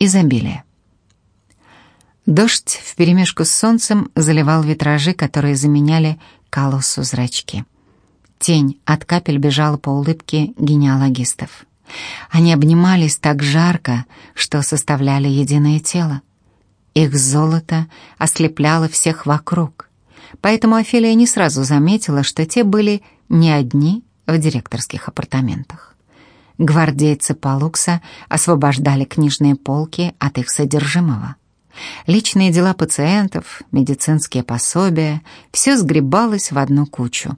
Изобилие. Дождь вперемешку с солнцем заливал витражи, которые заменяли колоссу зрачки. Тень от капель бежала по улыбке генеалогистов. Они обнимались так жарко, что составляли единое тело. Их золото ослепляло всех вокруг, поэтому Офелия не сразу заметила, что те были не одни в директорских апартаментах. Гвардейцы Палукса освобождали книжные полки от их содержимого. Личные дела пациентов, медицинские пособия — все сгребалось в одну кучу.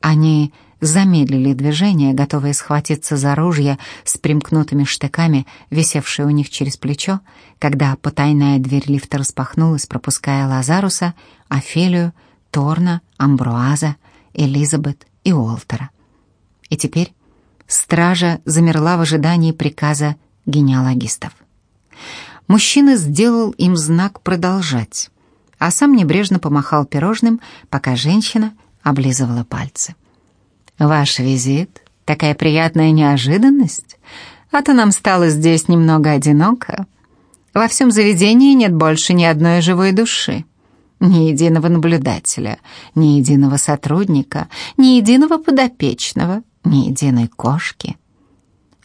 Они замедлили движение, готовые схватиться за ружья с примкнутыми штыками, висевшие у них через плечо, когда потайная дверь лифта распахнулась, пропуская Лазаруса, Офелию, Торна, Амбруаза, Элизабет и Уолтера. И теперь стража замерла в ожидании приказа генеалогистов. Мужчина сделал им знак «продолжать», а сам небрежно помахал пирожным, пока женщина облизывала пальцы. «Ваш визит — такая приятная неожиданность, а то нам стало здесь немного одиноко. Во всем заведении нет больше ни одной живой души, ни единого наблюдателя, ни единого сотрудника, ни единого подопечного, ни единой кошки».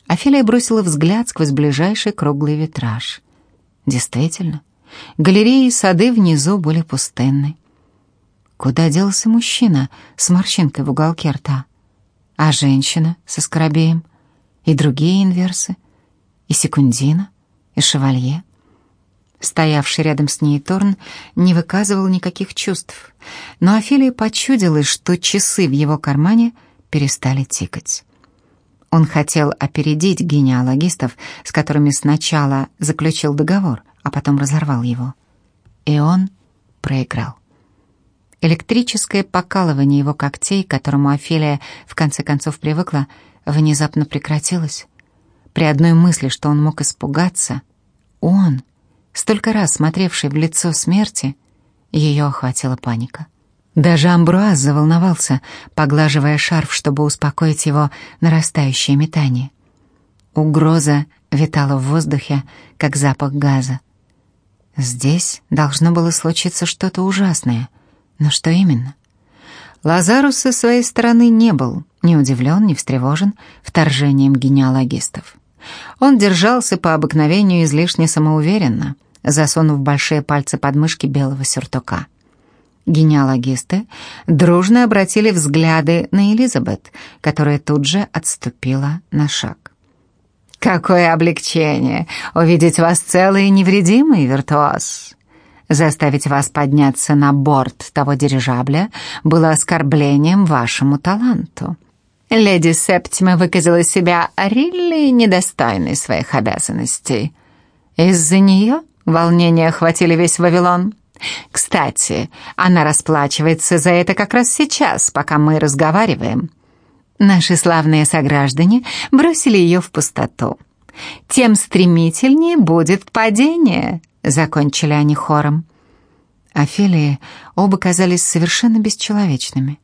Офелия бросила взгляд сквозь ближайший круглый витраж. Действительно, галереи и сады внизу были пустынны. Куда делся мужчина с морщинкой в уголке рта? А женщина со скоробеем? И другие инверсы? И секундина? И шевалье? Стоявший рядом с ней Торн не выказывал никаких чувств, но Офелия почудилась, что часы в его кармане перестали тикать. Он хотел опередить генеалогистов, с которыми сначала заключил договор, а потом разорвал его. И он проиграл. Электрическое покалывание его когтей, к которому Офелия в конце концов привыкла, внезапно прекратилось. При одной мысли, что он мог испугаться, он, столько раз смотревший в лицо смерти, ее охватила паника. Даже Амбруаз заволновался, поглаживая шарф, чтобы успокоить его нарастающее метание. Угроза витала в воздухе, как запах газа. Здесь должно было случиться что-то ужасное. Но что именно? Лазарус со своей стороны не был ни удивлен, ни встревожен вторжением генеалогистов. Он держался по обыкновению излишне самоуверенно, засунув большие пальцы под мышки белого сюртука. Генеалогисты дружно обратили взгляды на Элизабет, которая тут же отступила на шаг. «Какое облегчение! Увидеть вас целый и невредимый, виртуоз!» Заставить вас подняться на борт того дирижабля было оскорблением вашему таланту. Леди Септима выказала себя Рилли недостойной своих обязанностей. Из-за нее волнения охватили весь Вавилон. Кстати, она расплачивается за это как раз сейчас, пока мы разговариваем. Наши славные сограждане бросили ее в пустоту. Тем стремительнее будет падение, закончили они хором. Офелии оба казались совершенно бесчеловечными.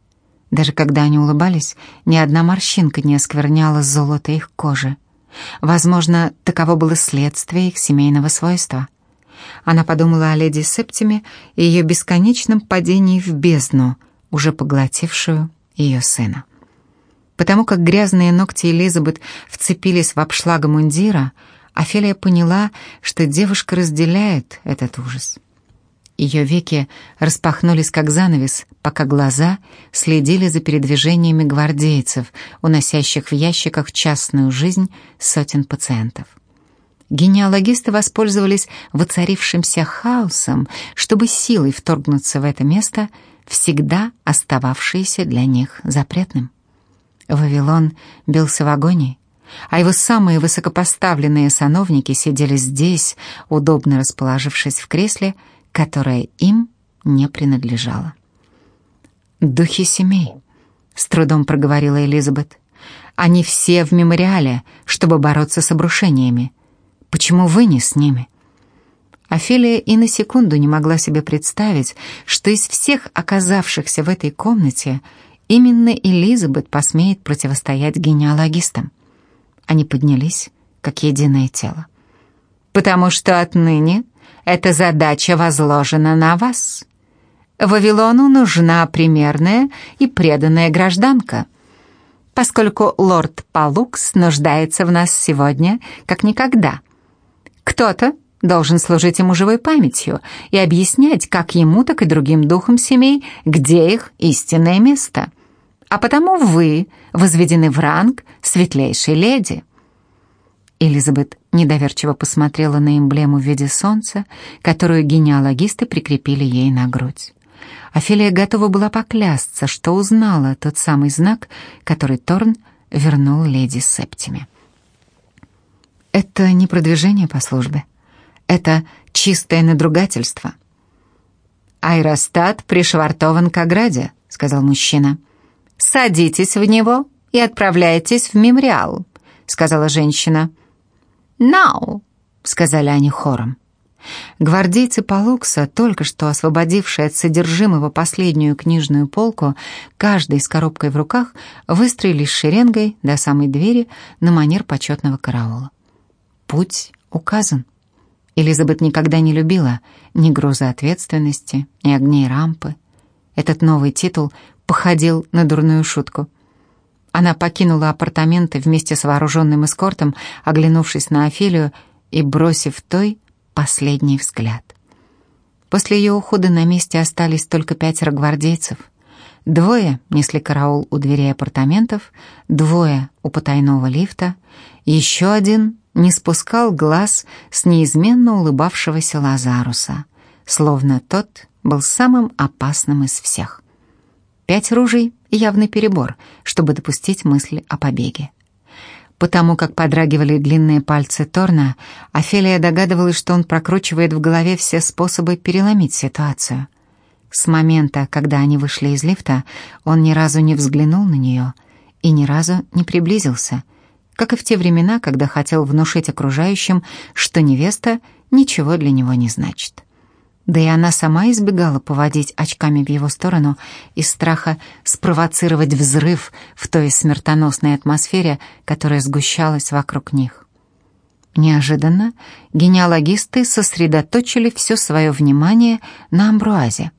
Даже когда они улыбались, ни одна морщинка не оскверняла золото их кожи. Возможно, таково было следствие их семейного свойства. Она подумала о леди Септиме и ее бесконечном падении в бездну, уже поглотившую ее сына. Потому как грязные ногти Элизабет вцепились в обшлага мундира, Офелия поняла, что девушка разделяет этот ужас. Ее веки распахнулись как занавес, пока глаза следили за передвижениями гвардейцев, уносящих в ящиках частную жизнь сотен пациентов. Генеалогисты воспользовались воцарившимся хаосом, чтобы силой вторгнуться в это место, всегда остававшееся для них запретным. Вавилон бился в агонии, а его самые высокопоставленные сановники сидели здесь, удобно расположившись в кресле, которое им не принадлежало. «Духи семей», — с трудом проговорила Элизабет. «Они все в мемориале, чтобы бороться с обрушениями. Почему вы не с ними?» Офелия и на секунду не могла себе представить, что из всех оказавшихся в этой комнате именно Элизабет посмеет противостоять генеалогистам. Они поднялись, как единое тело. потому что отныне эта задача возложена на вас. Вавилону нужна примерная и преданная гражданка, поскольку лорд Палукс нуждается в нас сегодня как никогда. Кто-то должен служить ему живой памятью и объяснять как ему, так и другим духам семей, где их истинное место. А потому вы возведены в ранг светлейшей леди. Элизабет недоверчиво посмотрела на эмблему в виде солнца, которую генеалогисты прикрепили ей на грудь. Офелия готова была поклясться, что узнала тот самый знак, который Торн вернул леди Септиме. «Это не продвижение по службе», это чистое надругательство. «Аэростат пришвартован к ограде», — сказал мужчина. «Садитесь в него и отправляйтесь в мемориал», — сказала женщина. «Нау», — сказали они хором. Гвардейцы Палукса, только что освободившие от содержимого последнюю книжную полку, каждый с коробкой в руках, выстроились шеренгой до самой двери на манер почетного караула. Путь указан. Элизабет никогда не любила ни груза ответственности, ни огней рампы. Этот новый титул походил на дурную шутку. Она покинула апартаменты вместе с вооруженным эскортом, оглянувшись на Офелию и бросив той последний взгляд. После ее ухода на месте остались только пятеро гвардейцев. Двое несли караул у дверей апартаментов, двое у потайного лифта, еще один не спускал глаз с неизменно улыбавшегося Лазаруса, словно тот был самым опасным из всех. Пять ружей — явный перебор, чтобы допустить мысли о побеге. Потому как подрагивали длинные пальцы Торна, Офелия догадывалась, что он прокручивает в голове все способы переломить ситуацию. С момента, когда они вышли из лифта, он ни разу не взглянул на нее и ни разу не приблизился — как и в те времена, когда хотел внушить окружающим, что невеста ничего для него не значит. Да и она сама избегала поводить очками в его сторону из страха спровоцировать взрыв в той смертоносной атмосфере, которая сгущалась вокруг них. Неожиданно генеалогисты сосредоточили все свое внимание на амбруазе.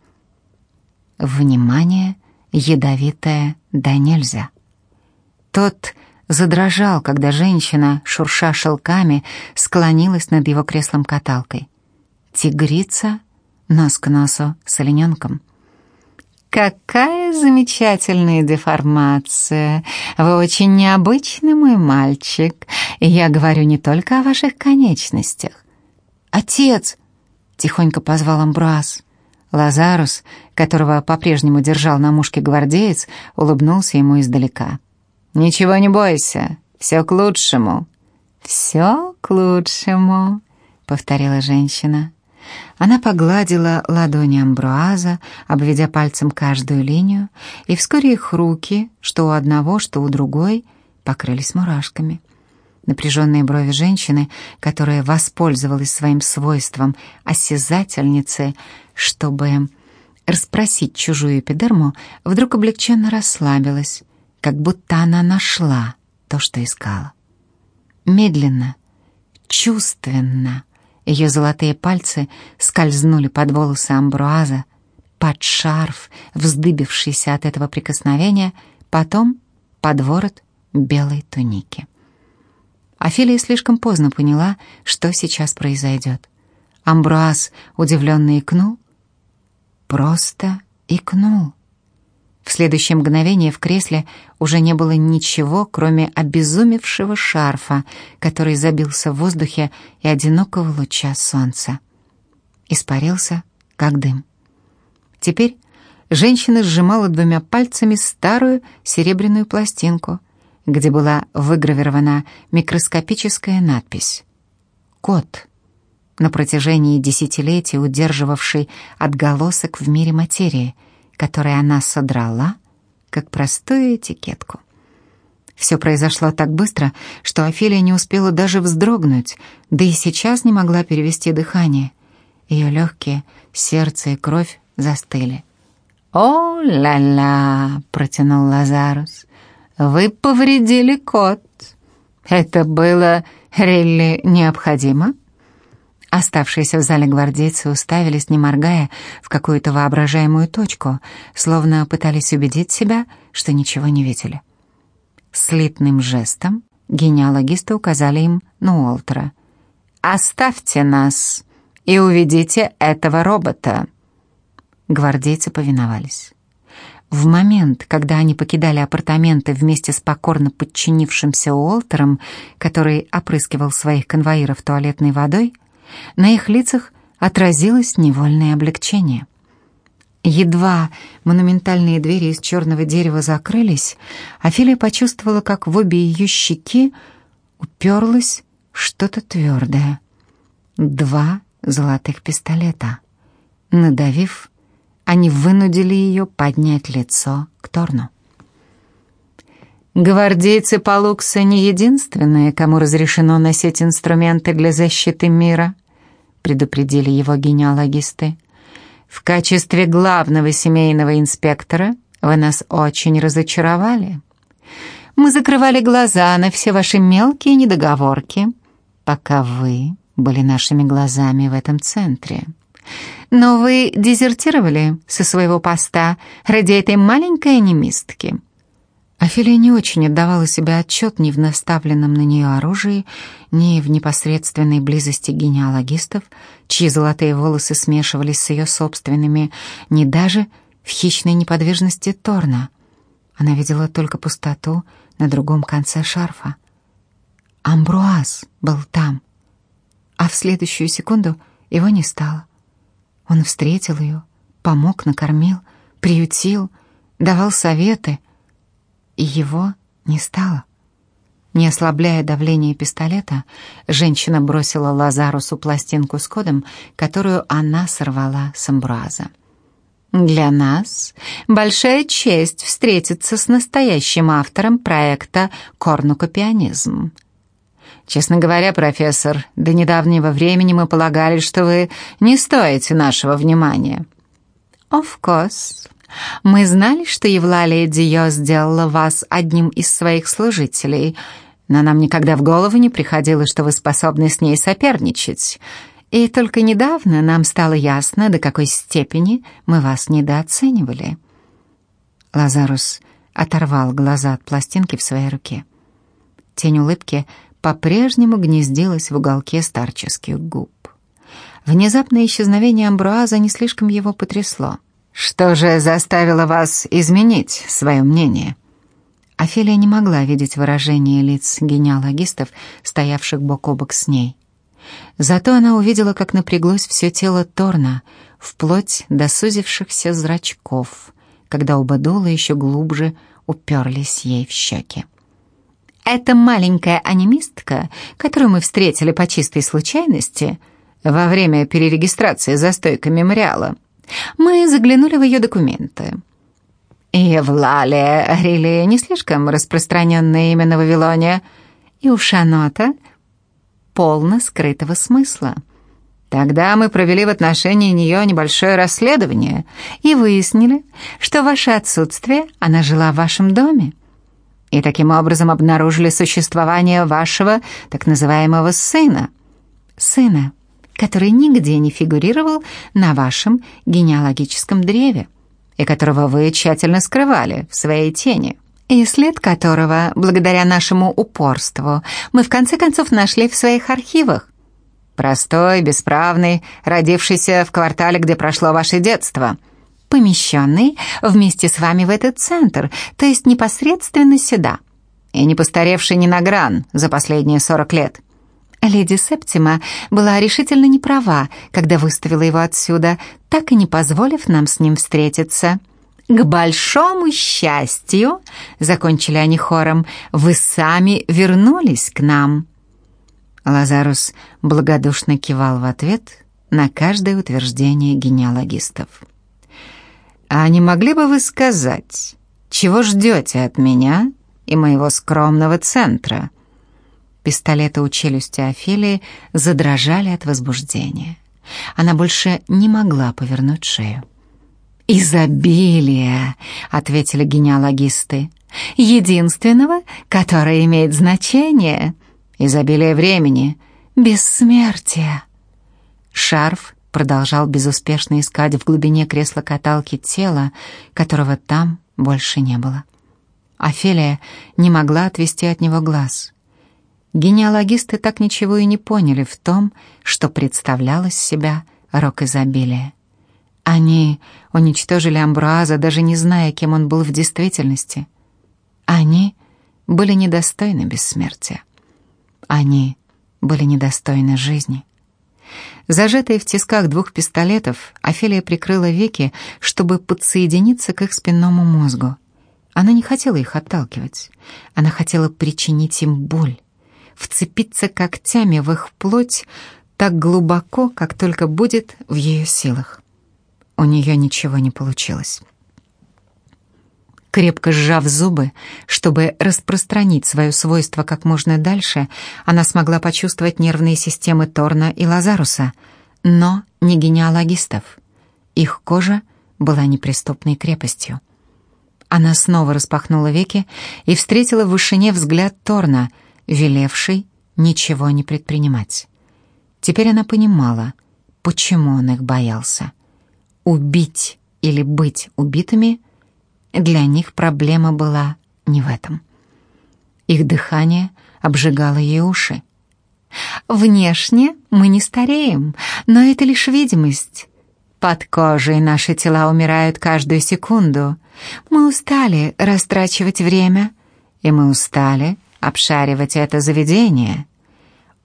Внимание ядовитое да нельзя. Тот задрожал, когда женщина, шурша шелками, склонилась над его креслом-каталкой. Тигрица нос к носу с олененком. «Какая замечательная деформация! Вы очень необычный мой мальчик. И я говорю не только о ваших конечностях». «Отец!» — тихонько позвал Амбраз. Лазарус, которого по-прежнему держал на мушке гвардеец, улыбнулся ему издалека. «Ничего не бойся, все к лучшему». «Все к лучшему», — повторила женщина. Она погладила ладони Амбруаза, обведя пальцем каждую линию, и вскоре их руки, что у одного, что у другой, покрылись мурашками. Напряженные брови женщины, которая воспользовалась своим свойством осязательницы, чтобы расспросить чужую эпидерму, вдруг облегченно расслабилась как будто она нашла то, что искала. Медленно, чувственно ее золотые пальцы скользнули под волосы Амбруаза, под шарф, вздыбившийся от этого прикосновения, потом под ворот белой туники. Офелия слишком поздно поняла, что сейчас произойдет. Амбруаз удивленно икнул, просто икнул. В следующее мгновение в кресле уже не было ничего, кроме обезумевшего шарфа, который забился в воздухе и одинокого луча солнца. Испарился, как дым. Теперь женщина сжимала двумя пальцами старую серебряную пластинку, где была выгравирована микроскопическая надпись «Кот», на протяжении десятилетий удерживавший отголосок в мире материи — который она содрала, как простую этикетку. Все произошло так быстро, что Офелия не успела даже вздрогнуть, да и сейчас не могла перевести дыхание. Ее легкие, сердце и кровь застыли. «О-ля-ля!» — протянул Лазарус. «Вы повредили кот. Это было Релли необходимо?» Оставшиеся в зале гвардейцы уставились, не моргая, в какую-то воображаемую точку, словно пытались убедить себя, что ничего не видели. Слитным жестом генеалогисты указали им на Уолтера. «Оставьте нас и уведите этого робота!» Гвардейцы повиновались. В момент, когда они покидали апартаменты вместе с покорно подчинившимся Уолтером, который опрыскивал своих конвоиров туалетной водой, на их лицах отразилось невольное облегчение. Едва монументальные двери из черного дерева закрылись, Афилия почувствовала, как в обе ее щеки уперлось что-то твердое. Два золотых пистолета. Надавив, они вынудили ее поднять лицо к Торну. Гвардейцы Палукса не единственные, кому разрешено носить инструменты для защиты мира, предупредили его генеалогисты. В качестве главного семейного инспектора вы нас очень разочаровали. Мы закрывали глаза на все ваши мелкие недоговорки, пока вы были нашими глазами в этом центре. Но вы дезертировали со своего поста ради этой маленькой анимистки. Афилия не очень отдавала себе отчет ни в наставленном на нее оружии, ни в непосредственной близости генеалогистов, чьи золотые волосы смешивались с ее собственными, ни даже в хищной неподвижности Торна. Она видела только пустоту на другом конце шарфа. Амбруаз был там, а в следующую секунду его не стало. Он встретил ее, помог, накормил, приютил, давал советы, и его не стало. Не ослабляя давление пистолета, женщина бросила Лазарусу пластинку с кодом, которую она сорвала с амбраза. «Для нас большая честь встретиться с настоящим автором проекта «Корнукопианизм», Честно говоря, профессор, до недавнего времени мы полагали, что вы не стоите нашего внимания. Of course. Мы знали, что Евлалия Дио сделала вас одним из своих служителей, но нам никогда в голову не приходило, что вы способны с ней соперничать. И только недавно нам стало ясно, до какой степени мы вас недооценивали. Лазарус оторвал глаза от пластинки в своей руке. Тень улыбки — по-прежнему гнездилась в уголке старческих губ. Внезапное исчезновение Амбруаза не слишком его потрясло. «Что же заставило вас изменить свое мнение?» Офелия не могла видеть выражение лиц генеалогистов, стоявших бок о бок с ней. Зато она увидела, как напряглось все тело Торна, вплоть до сузившихся зрачков, когда оба дула еще глубже уперлись ей в щеки. Эта маленькая анимистка, которую мы встретили по чистой случайности во время перерегистрации за стойкой мемориала, мы заглянули в ее документы. Евлалия Рилли не слишком распространенное имя на Вавилоне, и у Шанота полно скрытого смысла. Тогда мы провели в отношении нее небольшое расследование и выяснили, что в ваше отсутствие она жила в вашем доме и таким образом обнаружили существование вашего так называемого сына. Сына, который нигде не фигурировал на вашем генеалогическом древе и которого вы тщательно скрывали в своей тени, и след которого, благодаря нашему упорству, мы в конце концов нашли в своих архивах. Простой, бесправный, родившийся в квартале, где прошло ваше детство — помещенный вместе с вами в этот центр, то есть непосредственно сюда, и не постаревший ни на гран за последние сорок лет. Леди Септима была решительно не права, когда выставила его отсюда, так и не позволив нам с ним встретиться. «К большому счастью», — закончили они хором, — «вы сами вернулись к нам». Лазарус благодушно кивал в ответ на каждое утверждение генеалогистов. «А не могли бы вы сказать, чего ждете от меня и моего скромного центра?» Пистолеты у челюсти Офелии задрожали от возбуждения. Она больше не могла повернуть шею. «Изобилие», — ответили генеалогисты, — «единственного, которое имеет значение. Изобилие времени, бессмертие». Шарф продолжал безуспешно искать в глубине кресла-каталки тело, которого там больше не было. Офелия не могла отвести от него глаз. Генеалогисты так ничего и не поняли в том, что представлялось себя рок изобилия. Они уничтожили Амбруаза, даже не зная, кем он был в действительности. Они были недостойны бессмертия. Они были недостойны жизни. Зажатые в тисках двух пистолетов, Офелия прикрыла веки, чтобы подсоединиться к их спинному мозгу. Она не хотела их отталкивать. Она хотела причинить им боль, вцепиться когтями в их плоть так глубоко, как только будет в ее силах. У нее ничего не получилось. Крепко сжав зубы, чтобы распространить свое свойство как можно дальше, она смогла почувствовать нервные системы Торна и Лазаруса, но не генеалогистов. Их кожа была неприступной крепостью. Она снова распахнула веки и встретила в вышине взгляд Торна, велевший ничего не предпринимать. Теперь она понимала, почему он их боялся. Убить или быть убитыми — для них проблема была не в этом. Их дыхание обжигало ей уши. «Внешне мы не стареем, но это лишь видимость. Под кожей наши тела умирают каждую секунду. Мы устали растрачивать время, и мы устали обшаривать это заведение».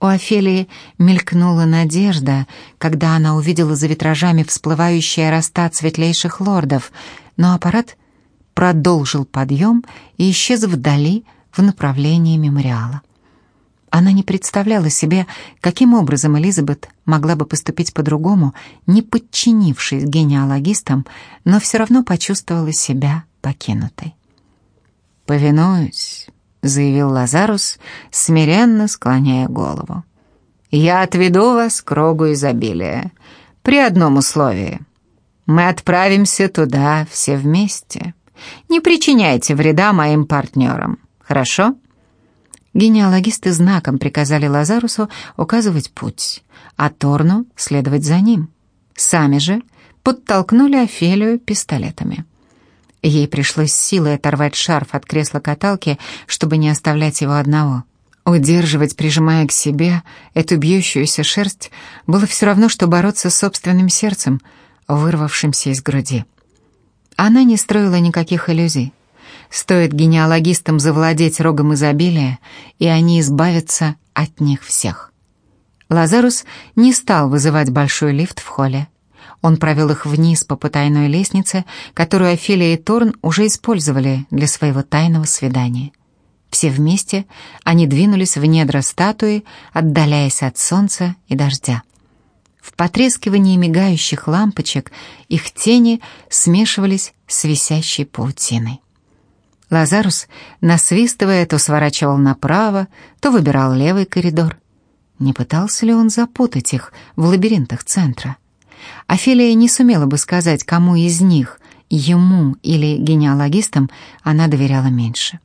У Офелии мелькнула надежда, когда она увидела за витражами всплывающие роста светлейших лордов, но аппарат продолжил подъем и исчез вдали в направлении мемориала. Она не представляла себе, каким образом Элизабет могла бы поступить по-другому, не подчинившись генеалогистам, но все равно почувствовала себя покинутой. «Повинуюсь», — заявил Лазарус, смиренно склоняя голову. «Я отведу вас к рогу изобилия, при одном условии. Мы отправимся туда все вместе». Не причиняйте вреда моим партнерам, хорошо?» Генеалогисты знаком приказали Лазарусу указывать путь, а Торну следовать за ним. Сами же подтолкнули Офелию пистолетами. Ей пришлось силой оторвать шарф от кресла каталки, чтобы не оставлять его одного. Удерживать, прижимая к себе эту бьющуюся шерсть, было все равно, что бороться с собственным сердцем, вырвавшимся из груди. Она не строила никаких иллюзий. Стоит генеалогистам завладеть рогом изобилия, и они избавятся от них всех. Лазарус не стал вызывать большой лифт в холле. Он провел их вниз по потайной лестнице, которую Офелия и Торн уже использовали для своего тайного свидания. Все вместе они двинулись в недра статуи, отдаляясь от солнца и дождя. В потрескивании мигающих лампочек их тени смешивались с висящей паутиной. Лазарус, насвистывая, то сворачивал направо, то выбирал левый коридор. Не пытался ли он запутать их в лабиринтах центра? Офелия не сумела бы сказать, кому из них, ему или генеалогистам, она доверяла меньше.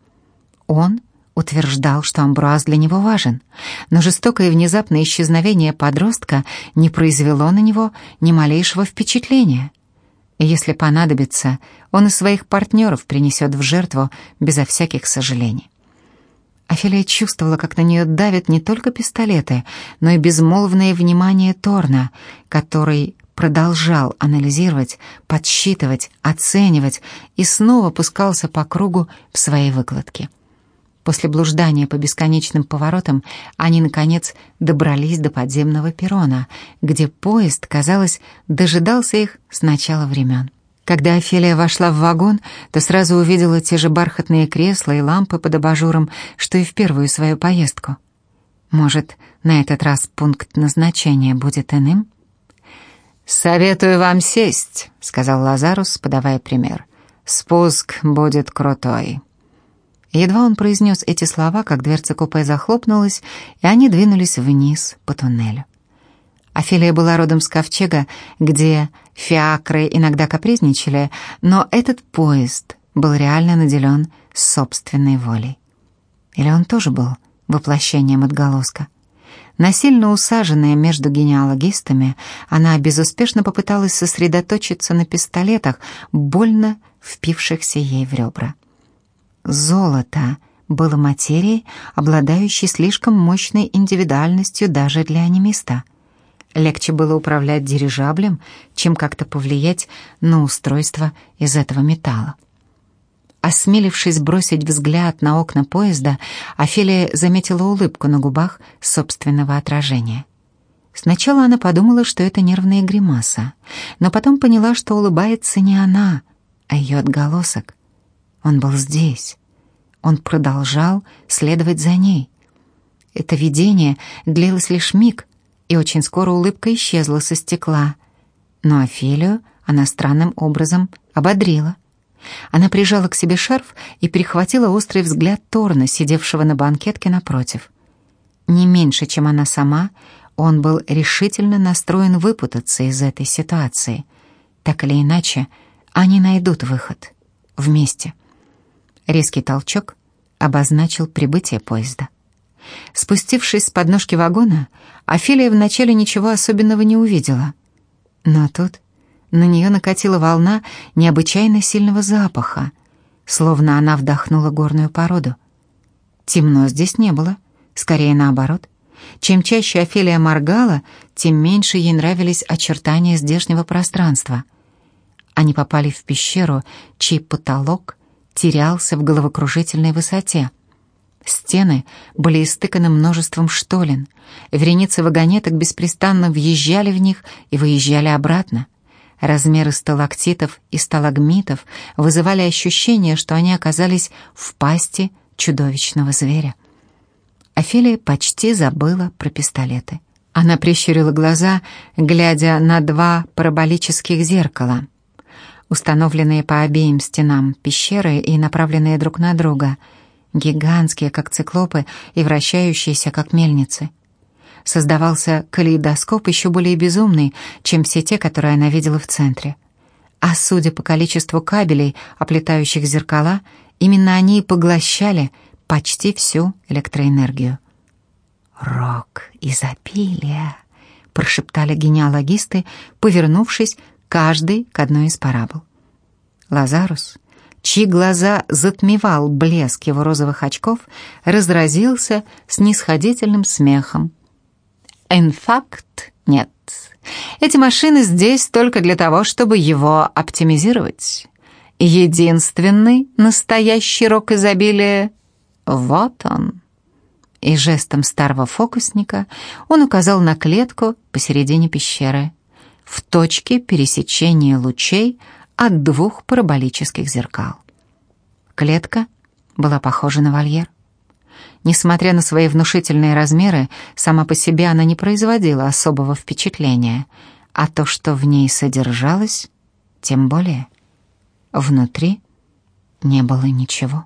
Он утверждал, что Амбруаз для него важен, но жестокое внезапное исчезновение подростка не произвело на него ни малейшего впечатления. Если понадобится, он и своих партнеров принесет в жертву безо всяких сожалений. Офелия чувствовала, как на нее давят не только пистолеты, но и безмолвное внимание Торна, который продолжал анализировать, подсчитывать, оценивать и снова пускался по кругу в своей выкладке. После блуждания по бесконечным поворотам они, наконец, добрались до подземного перрона, где поезд, казалось, дожидался их с начала времен. Когда Офелия вошла в вагон, то сразу увидела те же бархатные кресла и лампы под абажуром, что и в первую свою поездку. Может, на этот раз пункт назначения будет иным? «Советую вам сесть», — сказал Лазарус, подавая пример. «Спуск будет крутой». Едва он произнес эти слова, как дверца купе захлопнулась, и они двинулись вниз по туннелю. Офелия была родом с ковчега, где фиакры иногда капризничали, но этот поезд был реально наделен собственной волей. Или он тоже был воплощением отголоска? Насильно усаженная между генеалогистами, она безуспешно попыталась сосредоточиться на пистолетах, больно впившихся ей в ребра. Золото было материей, обладающей слишком мощной индивидуальностью даже для анимиста. Легче было управлять дирижаблем, чем как-то повлиять на устройство из этого металла. Осмелившись бросить взгляд на окна поезда, Офелия заметила улыбку на губах собственного отражения. Сначала она подумала, что это нервная гримаса, но потом поняла, что улыбается не она, а ее отголосок. Он был здесь. Он продолжал следовать за ней. Это видение длилось лишь миг, и очень скоро улыбка исчезла со стекла. Но Офелию она странным образом ободрила. Она прижала к себе шарф и перехватила острый взгляд Торна, сидевшего на банкетке напротив. Не меньше, чем она сама, он был решительно настроен выпутаться из этой ситуации. Так или иначе, они найдут выход. Вместе. Резкий толчок обозначил прибытие поезда. Спустившись с подножки вагона, Офелия вначале ничего особенного не увидела. Но тут на нее накатила волна необычайно сильного запаха, словно она вдохнула горную породу. Темно здесь не было, скорее наоборот. Чем чаще Офелия моргала, тем меньше ей нравились очертания здешнего пространства. Они попали в пещеру, чей потолок терялся в головокружительной высоте. Стены были истыканы множеством штолен. Вереницы вагонеток беспрестанно въезжали в них и выезжали обратно. Размеры сталактитов и сталагмитов вызывали ощущение, что они оказались в пасти чудовищного зверя. Офелия почти забыла про пистолеты. Она прищурила глаза, глядя на два параболических зеркала, установленные по обеим стенам пещеры и направленные друг на друга, гигантские, как циклопы, и вращающиеся, как мельницы создавался калейдоскоп еще более безумный, чем все те, которые она видела в центре. А судя по количеству кабелей, оплетающих зеркала, именно они и поглощали почти всю электроэнергию. «Рок изобилия», — прошептали генеалогисты, повернувшись каждый к одной из парабол. Лазарус, чьи глаза затмевал блеск его розовых очков, разразился снисходительным смехом, Инфакт нет. Эти машины здесь только для того, чтобы его оптимизировать. Единственный настоящий рок изобилия — вот он. И жестом старого фокусника он указал на клетку посередине пещеры, в точке пересечения лучей от двух параболических зеркал. Клетка была похожа на вольер. Несмотря на свои внушительные размеры, сама по себе она не производила особого впечатления, а то, что в ней содержалось, тем более. Внутри не было ничего.